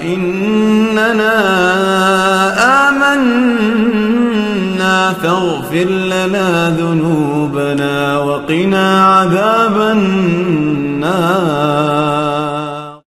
إننا آمنا فاغفر لنا ذنوبنا وقنا عذاب النار.